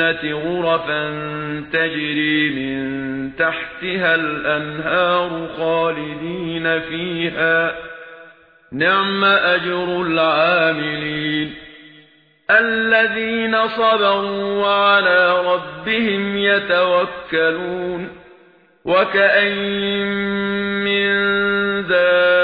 الجنة غرفا تجري من تحتها الأنهار خالدين فيها. نعم أجر العاملين. الذين صبروا على ربهم يتوكلون. وكأين من ذلك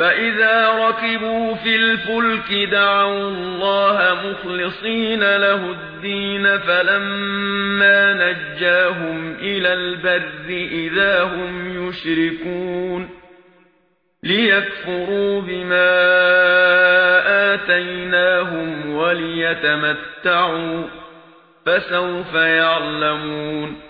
فَإِذَا رَكِبُوا فِي الْفُلْكِ دَعَوْا اللَّهَ مُخْلِصِينَ لَهُ الدِّينَ فَلَمَّا نَجَّاهُمْ إِلَى الْبَرِّ إِذَا هُمْ يُشْرِكُونَ لِيَكْفُرُوا بِمَا آتَيْنَاهُمْ وَلِيَتَمَتَّعُوا فَسَوْفَ يَعْلَمُونَ